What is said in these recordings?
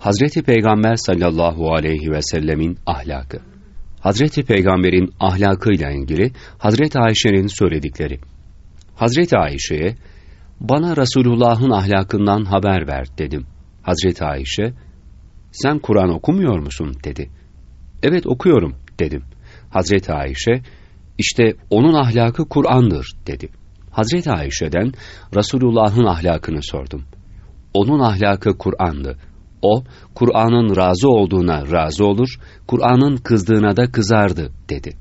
Hazreti Peygamber sallallahu aleyhi ve sellemin ahlakı. Hazreti Peygamber'in ahlakıyla ilgili Hazreti Ayşe'nin söyledikleri. Hazreti Ayşe'ye, bana Resulullah'ın ahlakından haber ver dedim. Hazreti Ayşe, sen Kur'an okumuyor musun dedi. Evet okuyorum dedim. Hazreti Ayşe, işte onun ahlakı Kur'an'dır dedi. Hazreti Ayşe'den Resulullah'ın ahlakını sordum. Onun ahlakı Kur'an'dı. O, Kur'an'ın razı olduğuna razı olur, Kur'an'ın kızdığına da kızardı, dedi.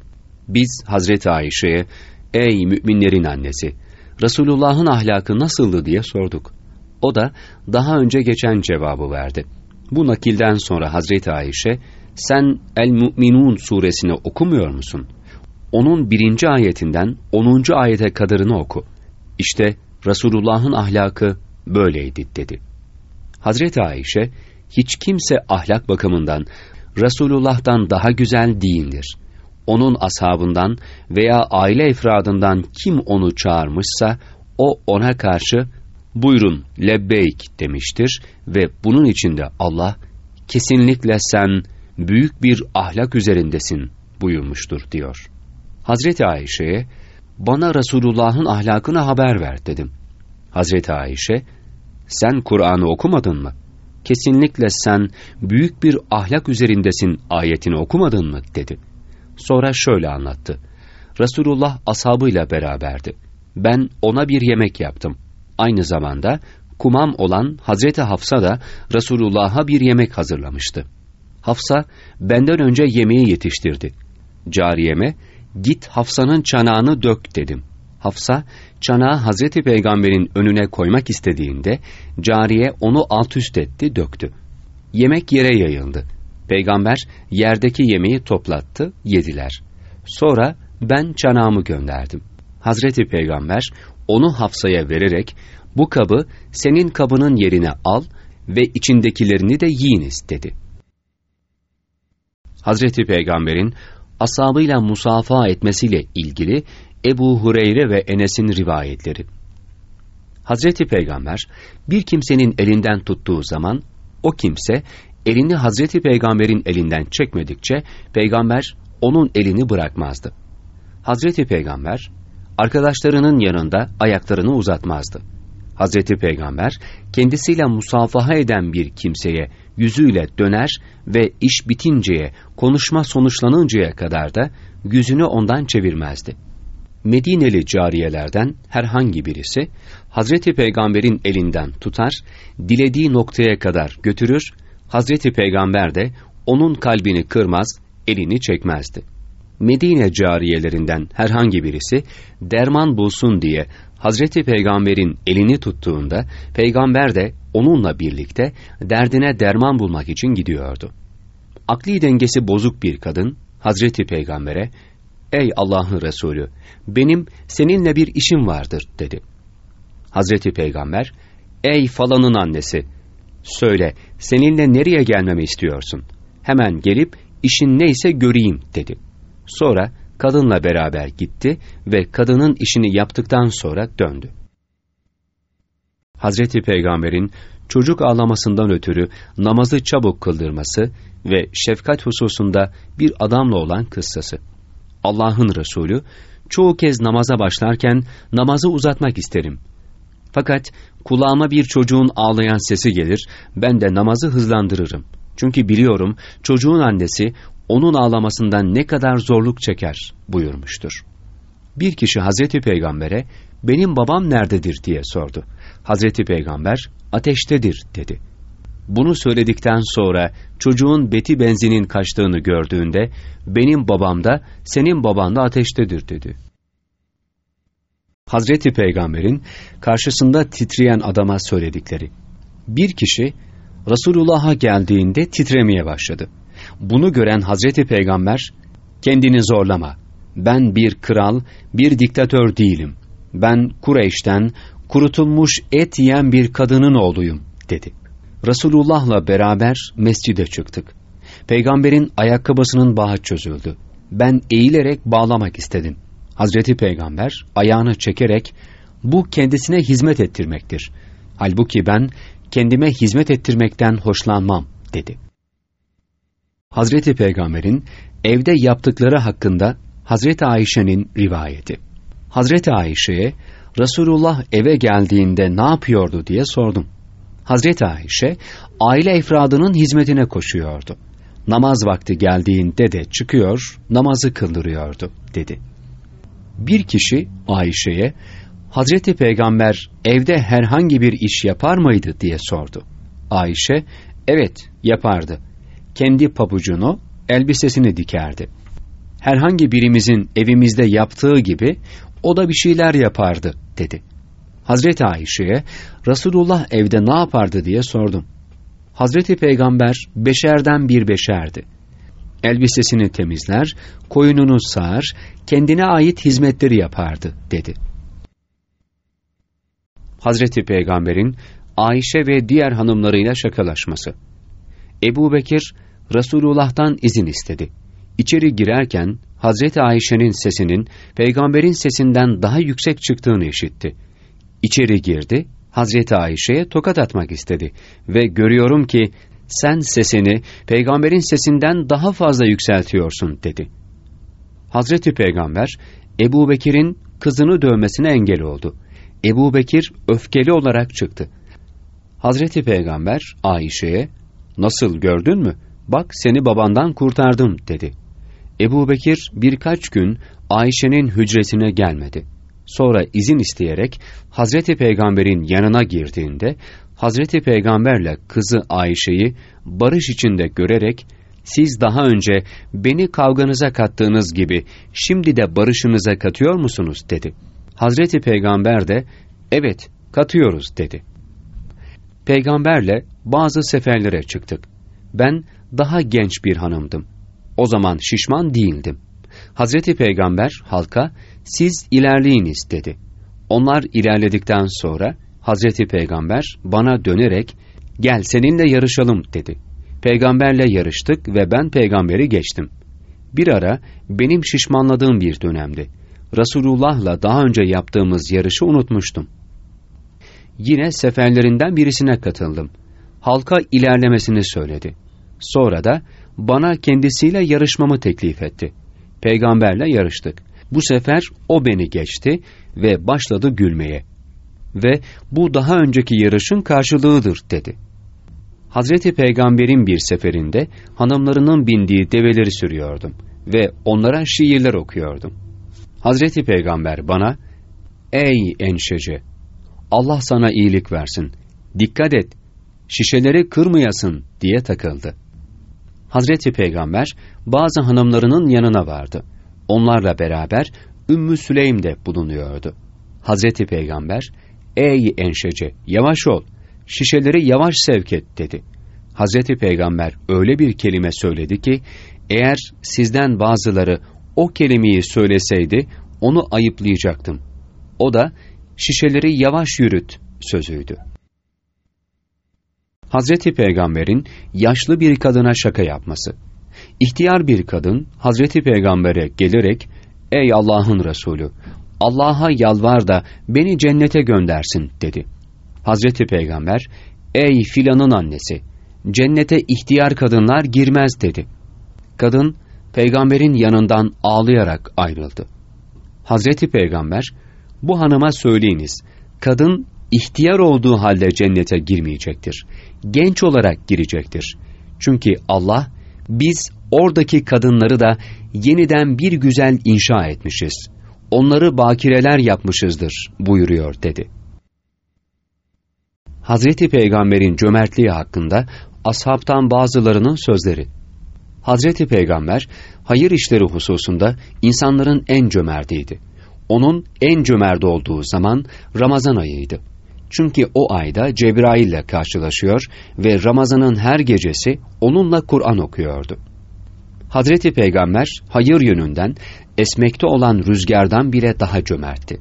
Biz Hazreti Ayşe'ye, ey müminlerin annesi, Resulullah'ın ahlakı nasıldı diye sorduk. O da daha önce geçen cevabı verdi. Bu nakilden sonra Hazreti Ayşe, sen El-Mu'minun suresini okumuyor musun? Onun birinci ayetinden onuncu ayete kadarını oku. İşte Resulullah'ın ahlakı böyleydi dedi. Hazreti Ayşe, hiç kimse ahlak bakımından Resulullah'tan daha güzel değildir. Onun ashabından veya aile efradından kim onu çağırmışsa, o ona karşı buyurun lebbeyk demiştir ve bunun içinde Allah kesinlikle sen büyük bir ahlak üzerindesin buyurmuştur diyor. Hazreti Ayşe'ye bana Resulullah'ın ahlakını haber ver dedim. Hazreti Ayşe sen Kur'an'ı okumadın mı? Kesinlikle sen büyük bir ahlak üzerindesin ayetini okumadın mı dedi. Sonra şöyle anlattı. Resulullah ashabıyla beraberdi. Ben ona bir yemek yaptım. Aynı zamanda kumam olan Hazreti Hafsa da Resulullah'a bir yemek hazırlamıştı. Hafsa benden önce yemeği yetiştirdi. Cariyeme git Hafsa'nın çanağını dök dedim. Hafsa çanağı Hazreti Peygamber'in önüne koymak istediğinde cariye onu alt üst etti döktü. Yemek yere yayıldı. Peygamber yerdeki yemeği toplattı yediler. Sonra ben çanağımı gönderdim. Hazreti Peygamber onu Hafsa'ya vererek bu kabı senin kabının yerine al ve içindekilerini de yiyiniz dedi. Hazreti Peygamber'in asabıyla musafa etmesiyle ilgili Ebu Hureyre ve Enes'in rivayetleri. Hazreti Peygamber bir kimsenin elinden tuttuğu zaman o kimse elini Hazreti Peygamber'in elinden çekmedikçe peygamber onun elini bırakmazdı. Hazreti Peygamber arkadaşlarının yanında ayaklarını uzatmazdı. Hazreti Peygamber kendisiyle musafaha eden bir kimseye yüzüyle döner ve iş bitinceye, konuşma sonuçlanıncaya kadar da yüzünü ondan çevirmezdi. Medineli cariyelerden herhangi birisi Hazreti Peygamber'in elinden tutar, dilediği noktaya kadar götürür, Hazreti Peygamber de onun kalbini kırmaz, elini çekmezdi. Medine cariyelerinden herhangi birisi derman bulsun diye Hazreti Peygamber'in elini tuttuğunda peygamber de onunla birlikte derdine derman bulmak için gidiyordu. Akli dengesi bozuk bir kadın Hazreti Peygamber'e "Ey Allah'ın Resulü, benim seninle bir işim vardır." dedi. Hazreti Peygamber "Ey falanın annesi, söyle seninle nereye gelmemi istiyorsun? Hemen gelip işin neyse göreyim." dedi. Sonra kadınla beraber gitti ve kadının işini yaptıktan sonra döndü. Hazreti Peygamber'in çocuk ağlamasından ötürü namazı çabuk kıldırması ve şefkat hususunda bir adamla olan kıssası. Allah'ın Resulü, çoğu kez namaza başlarken namazı uzatmak isterim. Fakat kulağıma bir çocuğun ağlayan sesi gelir, ben de namazı hızlandırırım. Çünkü biliyorum çocuğun annesi onun ağlamasından ne kadar zorluk çeker buyurmuştur. Bir kişi Hazreti Peygamber'e benim babam nerededir diye sordu. Hazreti Peygamber ateştedir dedi. Bunu söyledikten sonra çocuğun beti benzinin kaçtığını gördüğünde benim babam da senin baban da ateştedir dedi. Hazreti Peygamber'in karşısında titreyen adama söyledikleri. Bir kişi Resulullah'a geldiğinde titremeye başladı. Bunu gören Hazreti Peygamber, kendini zorlama, ben bir kral, bir diktatör değilim. Ben Kureyş'ten kurutulmuş et yiyen bir kadının oğluyum, dedi. Resulullah'la beraber mescide çıktık. Peygamberin ayakkabısının bağı çözüldü. Ben eğilerek bağlamak istedim. Hazreti Peygamber ayağını çekerek, bu kendisine hizmet ettirmektir. Halbuki ben kendime hizmet ettirmekten hoşlanmam, dedi. Hazreti Peygamber'in evde yaptıkları hakkında Hazreti Ayşe'nin rivayeti. Hazreti Ayşe'ye Resulullah eve geldiğinde ne yapıyordu diye sordum. Hazreti Ayşe aile efradının hizmetine koşuyordu. Namaz vakti geldiğinde de çıkıyor, namazı kıldırıyordu dedi. Bir kişi Ayşe'ye Hazreti Peygamber evde herhangi bir iş yapar mıydı diye sordu. Ayşe, evet yapardı. Kendi pabucunu, elbisesini dikerdi. Herhangi birimizin evimizde yaptığı gibi o da bir şeyler yapardı dedi. Hazreti Ayşe'ye Resulullah evde ne yapardı diye sordum. Hazreti Peygamber beşerden bir beşerdi. Elbisesini temizler, koyununu sağar, kendine ait hizmetleri yapardı dedi. Hazreti Peygamber'in Ayşe ve diğer hanımlarıyla şakalaşması. Ebu Bekir, Resulullah'tan izin istedi. İçeri girerken Hazreti Ayşe'nin sesinin peygamberin sesinden daha yüksek çıktığını işitti. İçeri girdi, Hazreti Ayşe'ye tokat atmak istedi ve görüyorum ki sen sesini peygamberin sesinden daha fazla yükseltiyorsun dedi. Hazreti Peygamber Ebu Bekir'in kızını dövmesine engel oldu. Ebu Bekir öfkeli olarak çıktı. Hazreti Peygamber Ayşe'ye nasıl gördün mü? Bak seni babandan kurtardım dedi. Ebu Bekir birkaç gün Ayşe'nin hücresine gelmedi. Sonra izin isteyerek Hazreti Peygamber'in yanına girdiğinde Hazreti Peygamberle kızı Ayşe'yi barış içinde görerek siz daha önce beni kavganıza kattığınız gibi şimdi de barışınıza katıyor musunuz dedi. Hazreti Peygamber de evet katıyoruz dedi. Peygamberle bazı seferlere çıktık. Ben daha genç bir hanımdım. O zaman şişman değildim. Hazreti Peygamber halka siz ilerleyiniz dedi. Onlar ilerledikten sonra Hazreti Peygamber bana dönerek gel seninle yarışalım dedi. Peygamberle yarıştık ve ben peygamberi geçtim. Bir ara benim şişmanladığım bir dönemdi. Resulullah'la daha önce yaptığımız yarışı unutmuştum. Yine seferlerinden birisine katıldım. Halka ilerlemesini söyledi. Sonra da bana kendisiyle yarışmamı teklif etti. Peygamberle yarıştık. Bu sefer o beni geçti ve başladı gülmeye. Ve bu daha önceki yarışın karşılığıdır dedi. Hazreti Peygamber'in bir seferinde hanımlarının bindiği develeri sürüyordum ve onlara şiirler okuyordum. Hazreti Peygamber bana, Ey enşece! Allah sana iyilik versin, dikkat et, şişeleri kırmayasın diye takıldı. Hazreti Peygamber bazı hanımlarının yanına vardı. Onlarla beraber Ümmü Süleym de bulunuyordu. Hazreti Peygamber, ''Ey enşece, yavaş ol, şişeleri yavaş sevk et.'' dedi. Hazreti Peygamber öyle bir kelime söyledi ki, eğer sizden bazıları o kelimeyi söyleseydi, onu ayıplayacaktım. O da, şişeleri yavaş yürüt sözüydü. Hazreti Peygamber'in yaşlı bir kadına şaka yapması. İhtiyar bir kadın Hazreti Peygamber'e gelerek "Ey Allah'ın Resulü, Allah'a yalvar da beni cennete göndersin." dedi. Hazreti Peygamber "Ey filanın annesi, cennete ihtiyar kadınlar girmez." dedi. Kadın peygamberin yanından ağlayarak ayrıldı. Hazreti Peygamber bu hanıma söyleyiniz, kadın ihtiyar olduğu halde cennete girmeyecektir. Genç olarak girecektir. Çünkü Allah biz oradaki kadınları da yeniden bir güzel inşa etmişiz. Onları bakireler yapmışızdır buyuruyor dedi. Hazreti Peygamber'in cömertliği hakkında ashabtan bazılarının sözleri. Hazreti Peygamber hayır işleri hususunda insanların en cömertiydi. Onun en cömert olduğu zaman Ramazan ayıydı. Çünkü o ayda Cebrail ile karşılaşıyor ve Ramazan'ın her gecesi onunla Kur'an okuyordu. Hazreti Peygamber hayır yönünden esmekte olan rüzgardan bile daha cömertti.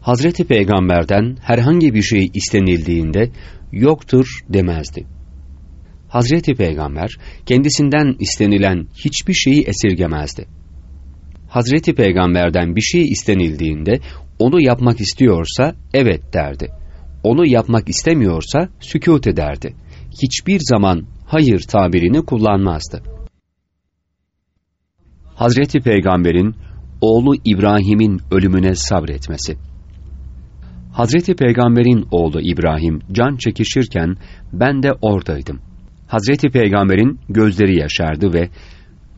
Hazreti Peygamber'den herhangi bir şey istenildiğinde yoktur demezdi. Hazreti Peygamber kendisinden istenilen hiçbir şeyi esirgemezdi. Hazreti Peygamber'den bir şey istenildiğinde onu yapmak istiyorsa evet derdi. Onu yapmak istemiyorsa sükut ederdi. Hiçbir zaman hayır tabirini kullanmazdı. Hazreti Peygamber'in oğlu İbrahim'in ölümüne sabretmesi. Hazreti Peygamber'in oğlu İbrahim can çekişirken ben de oradaydım. Hazreti Peygamber'in gözleri yaşardı ve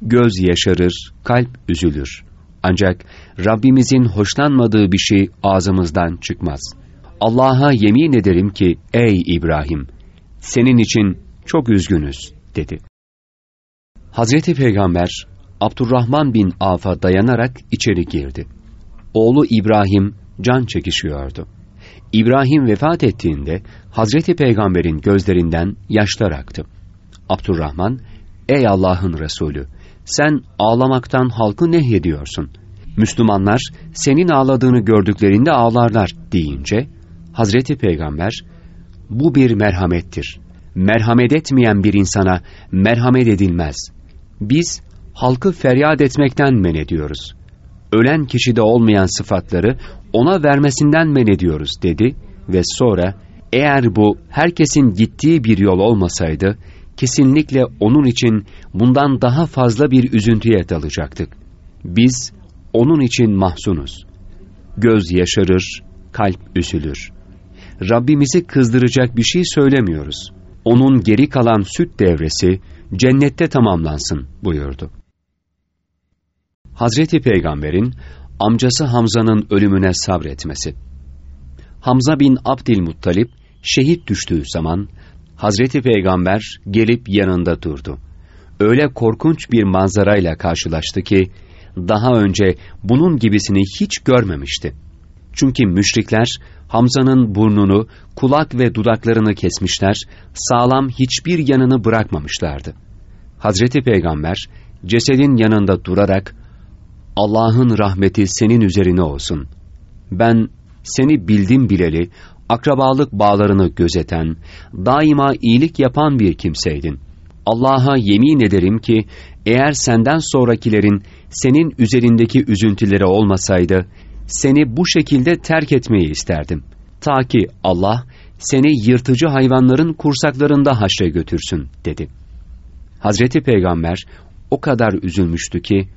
göz yaşarır, kalp üzülür. Ancak Rabbimizin hoşlanmadığı bir şey ağzımızdan çıkmaz. Allah'a yemin ederim ki ey İbrahim, senin için çok üzgünüz dedi. Hazreti Peygamber Abdurrahman bin Avf'a dayanarak içeri girdi. Oğlu İbrahim can çekişiyordu. İbrahim vefat ettiğinde Hazreti Peygamber'in gözlerinden yaşlar aktı. Abdurrahman, ey Allah'ın Resulü, sen ağlamaktan halkı nehyediyorsun. Müslümanlar senin ağladığını gördüklerinde ağlarlar deyince, Hazreti Peygamber, bu bir merhamettir. Merhamet etmeyen bir insana merhamet edilmez. Biz halkı feryat etmekten men ediyoruz. Ölen kişide olmayan sıfatları ona vermesinden men ediyoruz dedi ve sonra eğer bu herkesin gittiği bir yol olmasaydı kesinlikle onun için bundan daha fazla bir üzüntüye dalacaktık. Biz onun için mahzunuz. Göz yaşarır, kalp üzülür. Rabbimizi kızdıracak bir şey söylemiyoruz. Onun geri kalan süt devresi cennette tamamlansın buyurdu. Hazreti Peygamber'in amcası Hamza'nın ölümüne sabretmesi. Hamza bin Abdülmuttalip şehit düştüğü zaman Hazreti Peygamber gelip yanında durdu. Öyle korkunç bir manzarayla karşılaştı ki daha önce bunun gibisini hiç görmemişti. Çünkü müşrikler Hamza'nın burnunu, kulak ve dudaklarını kesmişler, sağlam hiçbir yanını bırakmamışlardı. Hazreti Peygamber cesedin yanında durarak Allah'ın rahmeti senin üzerine olsun. Ben seni bildim bileli, akrabalık bağlarını gözeten, daima iyilik yapan bir kimseydin. Allah'a yemin ederim ki, eğer senden sonrakilerin senin üzerindeki üzüntüleri olmasaydı, seni bu şekilde terk etmeyi isterdim. Ta ki Allah, seni yırtıcı hayvanların kursaklarında haşre götürsün, dedi. Hazreti Peygamber o kadar üzülmüştü ki,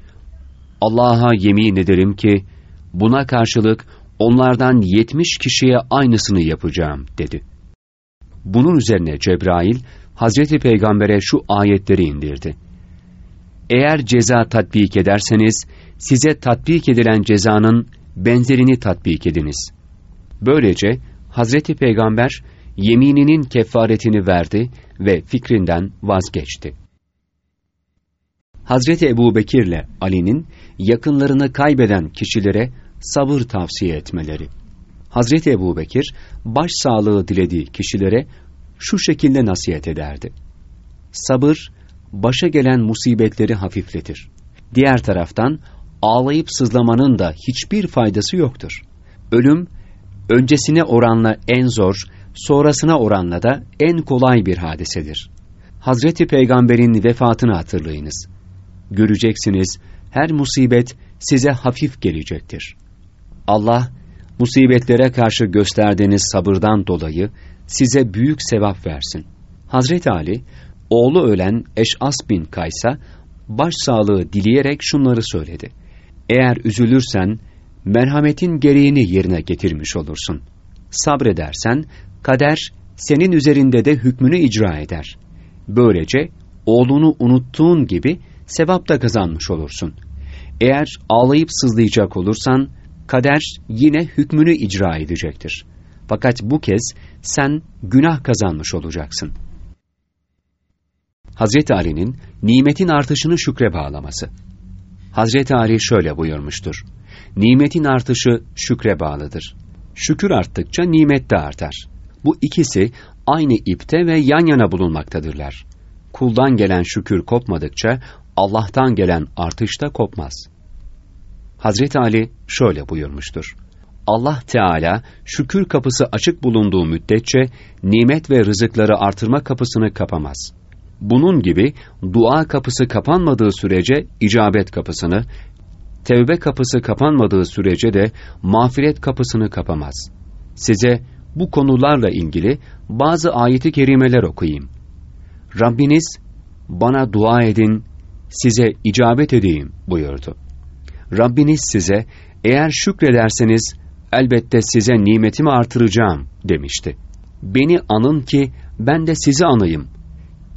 Allah'a yemin ederim ki, buna karşılık onlardan yetmiş kişiye aynısını yapacağım dedi. Bunun üzerine Cebrail Hazreti Peygamber'e şu ayetleri indirdi. Eğer ceza tatbik ederseniz size tatbik edilen cezanın benzerini tatbik ediniz. Böylece Hazreti Peygamber yemininin kefaretini verdi ve fikrinden vazgeçti. Hazreti Ebu Bekir'le Ali'nin yakınlarını kaybeden kişilere sabır tavsiye etmeleri. Hazreti Ebu Bekir, baş sağlığı dilediği kişilere şu şekilde nasihat ederdi. Sabır, başa gelen musibetleri hafifletir. Diğer taraftan, ağlayıp sızlamanın da hiçbir faydası yoktur. Ölüm, öncesine oranla en zor, sonrasına oranla da en kolay bir hadisedir. Hazreti Peygamber'in vefatını hatırlayınız. Göreceksiniz, her musibet size hafif gelecektir. Allah, musibetlere karşı gösterdiğiniz sabırdan dolayı size büyük sevap versin. Hazreti Ali, oğlu ölen Eş'as bin Kays'a başsağlığı dileyerek şunları söyledi. Eğer üzülürsen, merhametin gereğini yerine getirmiş olursun. Sabredersen, kader senin üzerinde de hükmünü icra eder. Böylece oğlunu unuttuğun gibi sevap da kazanmış olursun. Eğer ağlayıp sızlayacak olursan, kader yine hükmünü icra edecektir. Fakat bu kez sen günah kazanmış olacaksın. Hazreti Ali'nin nimetin artışını şükre bağlaması. Hazreti Ali şöyle buyurmuştur. Nimetin artışı şükre bağlıdır. Şükür arttıkça nimet de artar. Bu ikisi aynı ipte ve yan yana bulunmaktadırlar. Kuldan gelen şükür kopmadıkça Allah'tan gelen artış da kopmaz.'' Hazreti Ali şöyle buyurmuştur. Allah Teala şükür kapısı açık bulunduğu müddetçe nimet ve rızıkları artırma kapısını kapamaz. Bunun gibi dua kapısı kapanmadığı sürece icabet kapısını, tevbe kapısı kapanmadığı sürece de mağfiret kapısını kapamaz. Size bu konularla ilgili bazı ayeti kerimeler okuyayım. Rabbiniz bana dua edin, size icabet edeyim buyurdu. Rabbiniz size eğer şükrederseniz elbette size nimetimi artıracağım demişti. Beni anın ki ben de sizi anayım.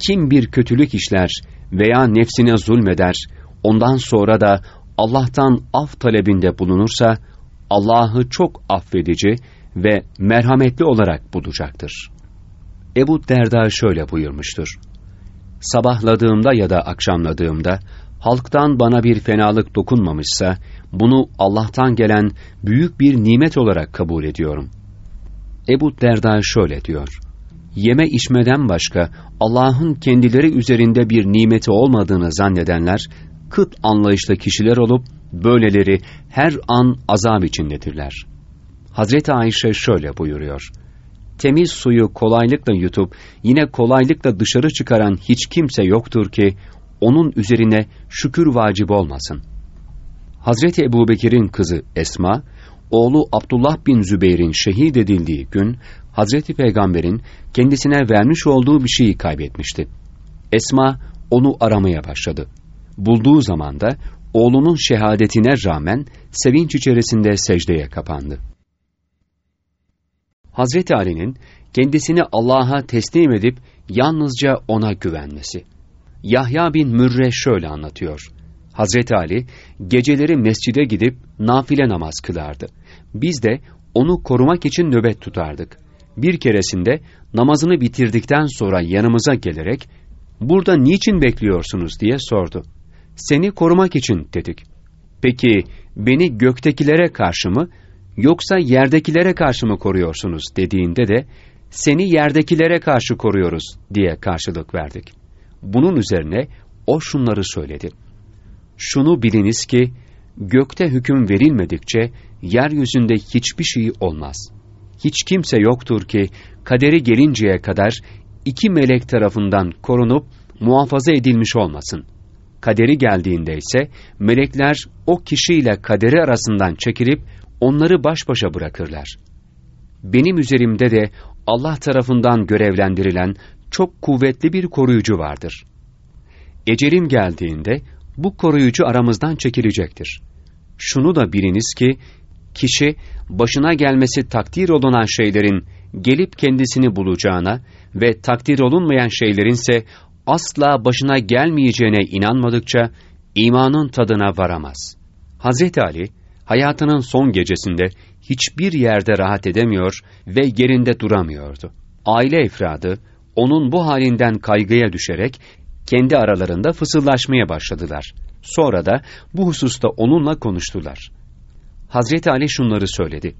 Kim bir kötülük işler veya nefsine zulmeder, ondan sonra da Allah'tan af talebinde bulunursa, Allah'ı çok affedici ve merhametli olarak bulacaktır. Ebu Derda şöyle buyurmuştur. Sabahladığımda ya da akşamladığımda, halktan bana bir fenalık dokunmamışsa, bunu Allah'tan gelen büyük bir nimet olarak kabul ediyorum. Ebu Derda şöyle diyor. Yeme içmeden başka Allah'ın kendileri üzerinde bir nimeti olmadığını zannedenler, kıt anlayışlı kişiler olup, böyleleri her an azap içindedirler. Hazreti Ayşe şöyle buyuruyor. Temiz suyu kolaylıkla yutup, yine kolaylıkla dışarı çıkaran hiç kimse yoktur ki, onun üzerine şükür vacip olmasın. Hazreti Ebubekir'in kızı Esma, oğlu Abdullah bin Zübeyir'in şehit edildiği gün, Hazreti Peygamber'in kendisine vermiş olduğu bir şeyi kaybetmişti. Esma onu aramaya başladı. Bulduğu zaman da oğlunun şehadetine rağmen sevinç içerisinde secdeye kapandı. Hazreti Ali'nin kendisini Allah'a teslim edip yalnızca ona güvenmesi. Yahya bin Mürre şöyle anlatıyor. Hazreti Ali geceleri mescide gidip nafile namaz kılardı. Biz de onu korumak için nöbet tutardık. Bir keresinde namazını bitirdikten sonra yanımıza gelerek "Burada niçin bekliyorsunuz?" diye sordu. "Seni korumak için." dedik. "Peki beni göktekilere karşı mı yoksa yerdekilere karşı mı koruyorsunuz?" dediğinde de "Seni yerdekilere karşı koruyoruz." diye karşılık verdik. Bunun üzerine o şunları söyledi. Şunu biliniz ki, gökte hüküm verilmedikçe, yeryüzünde hiçbir şey olmaz. Hiç kimse yoktur ki, kaderi gelinceye kadar, iki melek tarafından korunup, muhafaza edilmiş olmasın. Kaderi geldiğinde ise, melekler o kişiyle kaderi arasından çekilip, onları baş başa bırakırlar. Benim üzerimde de, Allah tarafından görevlendirilen, çok kuvvetli bir koruyucu vardır. Ecelim geldiğinde, bu koruyucu aramızdan çekilecektir. Şunu da biliniz ki, kişi başına gelmesi takdir olunan şeylerin gelip kendisini bulacağına ve takdir olunmayan şeylerinse asla başına gelmeyeceğine inanmadıkça imanın tadına varamaz. Hazreti Ali, hayatının son gecesinde hiçbir yerde rahat edemiyor ve yerinde duramıyordu. Aile efradı, onun bu halinden kaygıya düşerek kendi aralarında fısıldaşmaya başladılar. Sonra da bu hususta onunla konuştular. Hazreti Ali şunları söyledi.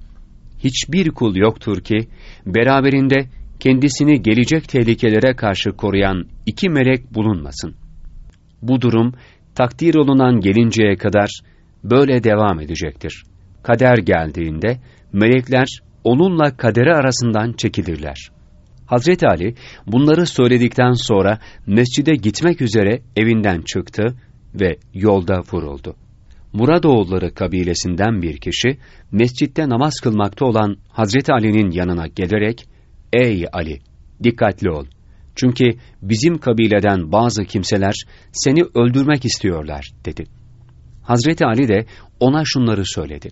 Hiçbir kul yoktur ki, beraberinde kendisini gelecek tehlikelere karşı koruyan iki melek bulunmasın. Bu durum, takdir olunan gelinceye kadar böyle devam edecektir. Kader geldiğinde, melekler onunla kaderi arasından çekilirler.'' Hazreti Ali bunları söyledikten sonra mescide gitmek üzere evinden çıktı ve yolda vuruldu. Muradoğulları kabilesinden bir kişi mescitte namaz kılmakta olan Hazreti Ali'nin yanına gelerek "Ey Ali, dikkatli ol. Çünkü bizim kabileden bazı kimseler seni öldürmek istiyorlar." dedi. Hazreti Ali de ona şunları söyledi.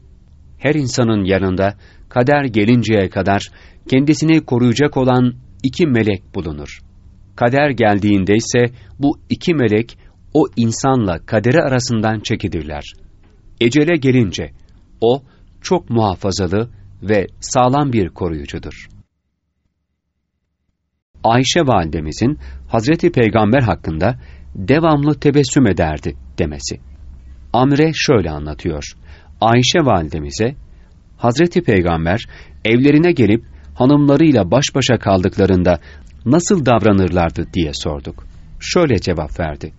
Her insanın yanında kader gelinceye kadar kendisini koruyacak olan iki melek bulunur. Kader geldiğinde ise bu iki melek o insanla kaderi arasından çekidirler. Ecele gelince o çok muhafazalı ve sağlam bir koruyucudur. Ayşe validemizin Hazreti Peygamber hakkında devamlı tebessüm ederdi demesi. Amre şöyle anlatıyor. Ayşe validemize Hazreti Peygamber evlerine gelip hanımlarıyla baş başa kaldıklarında nasıl davranırlardı diye sorduk. Şöyle cevap verdi.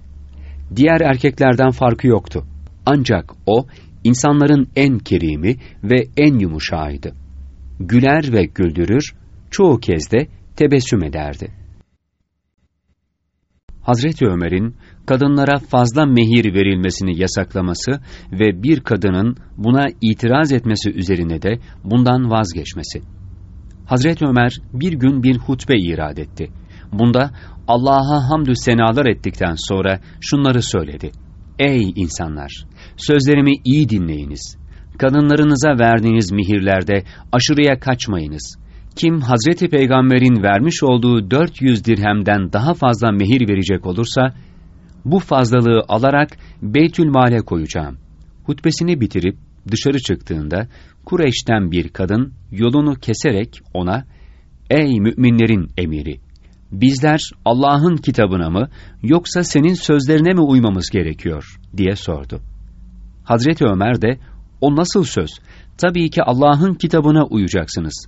Diğer erkeklerden farkı yoktu. Ancak o, insanların en kerimi ve en yumuşağıydı. Güler ve güldürür, çoğu kez de tebessüm ederdi. Hazreti Ömer'in kadınlara fazla mehir verilmesini yasaklaması ve bir kadının buna itiraz etmesi üzerine de bundan vazgeçmesi. Hazreti Ömer bir gün bir hutbe irad etti. Bunda Allah'a hamdü senalar ettikten sonra şunları söyledi. Ey insanlar! Sözlerimi iyi dinleyiniz. Kadınlarınıza verdiğiniz mihirlerde aşırıya kaçmayınız. Kim Hazreti Peygamber'in vermiş olduğu 400 dirhemden daha fazla mehir verecek olursa, bu fazlalığı alarak Beytül Mal'e koyacağım. Hutbesini bitirip dışarı çıktığında Kureyş'ten bir kadın yolunu keserek ona, Ey müminlerin emiri! Bizler Allah'ın kitabına mı yoksa senin sözlerine mi uymamız gerekiyor diye sordu. Hazreti Ömer de o nasıl söz? Tabii ki Allah'ın kitabına uyacaksınız.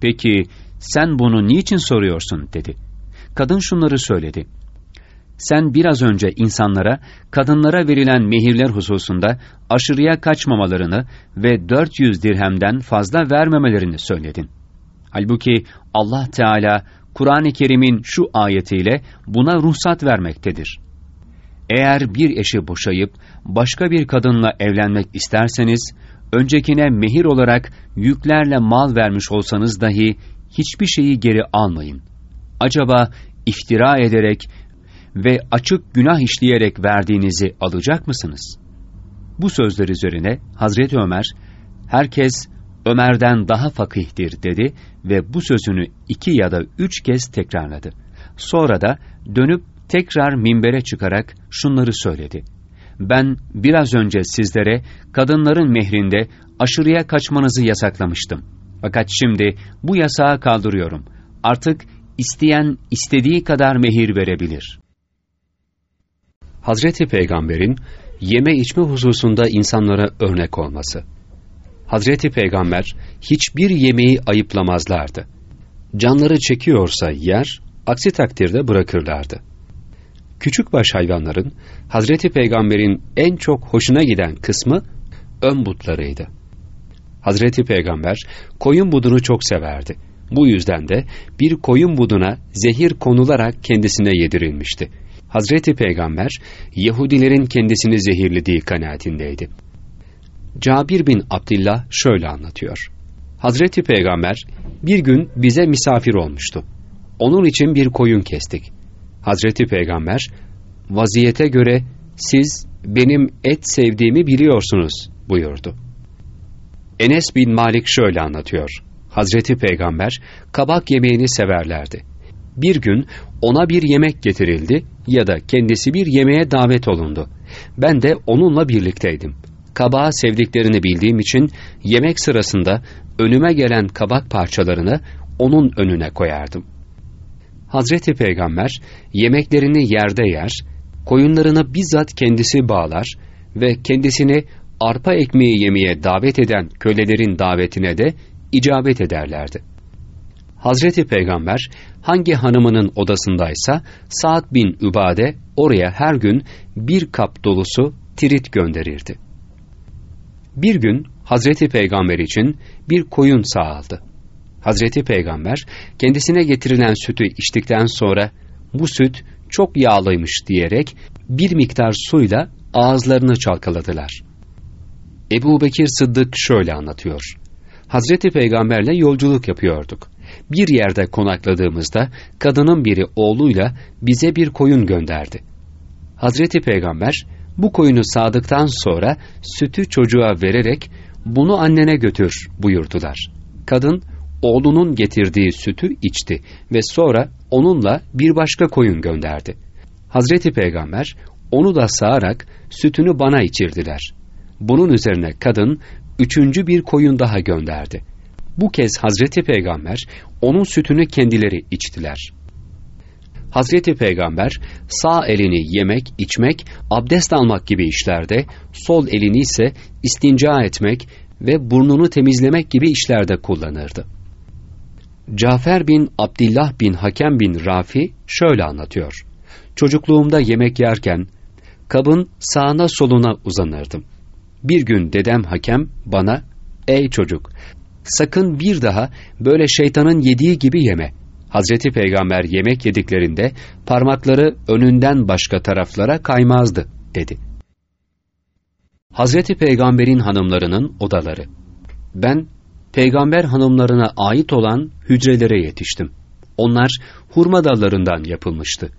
Peki sen bunu niçin soruyorsun dedi. Kadın şunları söyledi. Sen biraz önce insanlara kadınlara verilen mehirler hususunda aşırıya kaçmamalarını ve 400 dirhemden fazla vermemelerini söyledin. Halbuki Allah Teala Kur'an-ı Kerim'in şu ayetiyle buna ruhsat vermektedir. Eğer bir eşi boşayıp başka bir kadınla evlenmek isterseniz, öncekine mehir olarak yüklerle mal vermiş olsanız dahi hiçbir şeyi geri almayın. Acaba iftira ederek ve açık günah işleyerek verdiğinizi alacak mısınız? Bu sözler üzerine Hazreti Ömer, herkes Ömer'den daha fakihtir dedi ve bu sözünü iki ya da üç kez tekrarladı. Sonra da dönüp tekrar minbere çıkarak şunları söyledi. Ben biraz önce sizlere kadınların mehrinde aşırıya kaçmanızı yasaklamıştım. Fakat şimdi bu yasağı kaldırıyorum. Artık isteyen istediği kadar mehir verebilir. Hazreti Peygamber'in yeme içme hususunda insanlara örnek olması. Hazreti Peygamber hiçbir yemeği ayıplamazlardı. Canları çekiyorsa yer, aksi takdirde bırakırlardı. Küçükbaş hayvanların Hazreti Peygamber'in en çok hoşuna giden kısmı ön butlarıydı. Hazreti Peygamber koyun budunu çok severdi. Bu yüzden de bir koyun buduna zehir konularak kendisine yedirilmişti. Hazreti Peygamber Yahudilerin kendisini zehirlediği kanaatindeydi. Cabir bin Abdillah şöyle anlatıyor. Hazreti Peygamber bir gün bize misafir olmuştu. Onun için bir koyun kestik. Hazreti Peygamber, vaziyete göre siz benim et sevdiğimi biliyorsunuz buyurdu. Enes bin Malik şöyle anlatıyor. Hazreti Peygamber kabak yemeğini severlerdi. Bir gün ona bir yemek getirildi ya da kendisi bir yemeğe davet olundu. Ben de onunla birlikteydim. Kabağı sevdiklerini bildiğim için yemek sırasında önüme gelen kabak parçalarını onun önüne koyardım. Hazreti Peygamber yemeklerini yerde yer, koyunlarını bizzat kendisi bağlar ve kendisini arpa ekmeği yemeye davet eden kölelerin davetine de icabet ederlerdi. Hazreti Peygamber hangi hanımının odasındaysa Sa'd bin Übade oraya her gün bir kap dolusu tirit gönderirdi. Bir gün Hazreti Peygamber için bir koyun sağaldı. Hazreti Peygamber kendisine getirilen sütü içtikten sonra bu süt çok yağlıymış diyerek bir miktar suyla ağızlarını çalkaladılar. Ebu Bekir Sıddık şöyle anlatıyor. Hazreti Peygamberle yolculuk yapıyorduk. Bir yerde konakladığımızda kadının biri oğluyla bize bir koyun gönderdi. Hazreti Peygamber bu koyunu sağdıktan sonra sütü çocuğa vererek bunu annene götür buyurdular. Kadın oğlunun getirdiği sütü içti ve sonra onunla bir başka koyun gönderdi. Hazreti Peygamber onu da sağarak sütünü bana içirdiler. Bunun üzerine kadın üçüncü bir koyun daha gönderdi. Bu kez Hazreti Peygamber onun sütünü kendileri içtiler. Hazreti Peygamber sağ elini yemek, içmek, abdest almak gibi işlerde, sol elini ise istinca etmek ve burnunu temizlemek gibi işlerde kullanırdı. Cafer bin Abdillah bin Hakem bin Rafi şöyle anlatıyor. Çocukluğumda yemek yerken kabın sağına soluna uzanırdım. Bir gün dedem Hakem bana, ''Ey çocuk, sakın bir daha böyle şeytanın yediği gibi yeme. Hazreti Peygamber yemek yediklerinde parmakları önünden başka taraflara kaymazdı, dedi. Hazreti Peygamber'in hanımlarının odaları. Ben, peygamber hanımlarına ait olan hücrelere yetiştim. Onlar hurma dallarından yapılmıştı.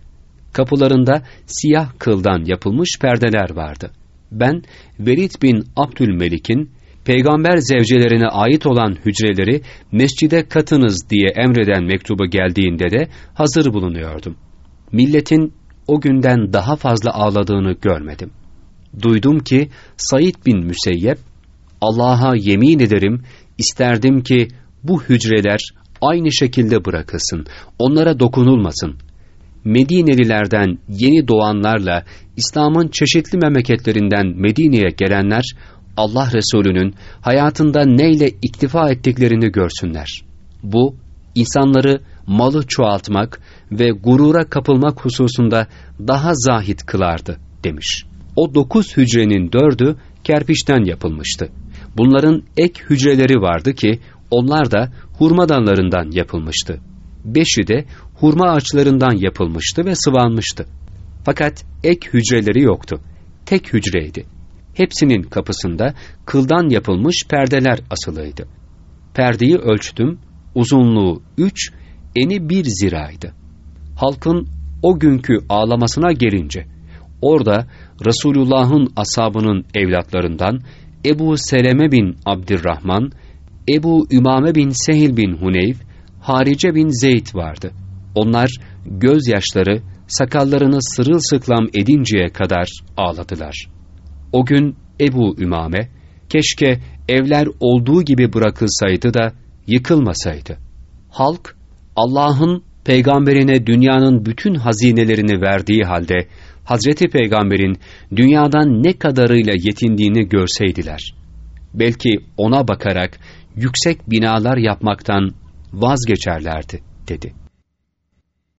Kapılarında siyah kıldan yapılmış perdeler vardı. Ben Velid bin Abdülmelik'in peygamber zevcelerine ait olan hücreleri mescide katınız diye emreden mektubu geldiğinde de hazır bulunuyordum. Milletin o günden daha fazla ağladığını görmedim. Duydum ki Said bin Müseyyep, Allah'a yemin ederim isterdim ki bu hücreler aynı şekilde bırakılsın, onlara dokunulmasın. Medinelilerden yeni doğanlarla İslam'ın çeşitli memleketlerinden Medine'ye gelenler Allah Resulü'nün hayatında neyle iktifa ettiklerini görsünler. Bu, insanları malı çoğaltmak ve gurura kapılmak hususunda daha zahit kılardı demiş. O dokuz hücrenin dördü kerpiçten yapılmıştı. Bunların ek hücreleri vardı ki onlar da hurma dallarından yapılmıştı. Beşi de hurma ağaçlarından yapılmıştı ve sıvanmıştı. Fakat ek hücreleri yoktu. Tek hücreydi. Hepsinin kapısında kıldan yapılmış perdeler asılıydı. Perdeyi ölçtüm, uzunluğu üç, eni bir ziraydı. Halkın o günkü ağlamasına gelince, orada Resulullah'ın asabının evlatlarından Ebu Seleme bin Abdurrahman, Ebu Ümame bin Sehil bin Huneyf, Harice bin Zeyd vardı. Onlar gözyaşları sakallarını sırılsıklam edinceye kadar ağladılar. O gün Ebu Ümame, keşke evler olduğu gibi bırakılsaydı da yıkılmasaydı. Halk, Allah'ın peygamberine dünyanın bütün hazinelerini verdiği halde, Hazreti Peygamber'in dünyadan ne kadarıyla yetindiğini görseydiler. Belki ona bakarak yüksek binalar yapmaktan vazgeçerlerdi, dedi.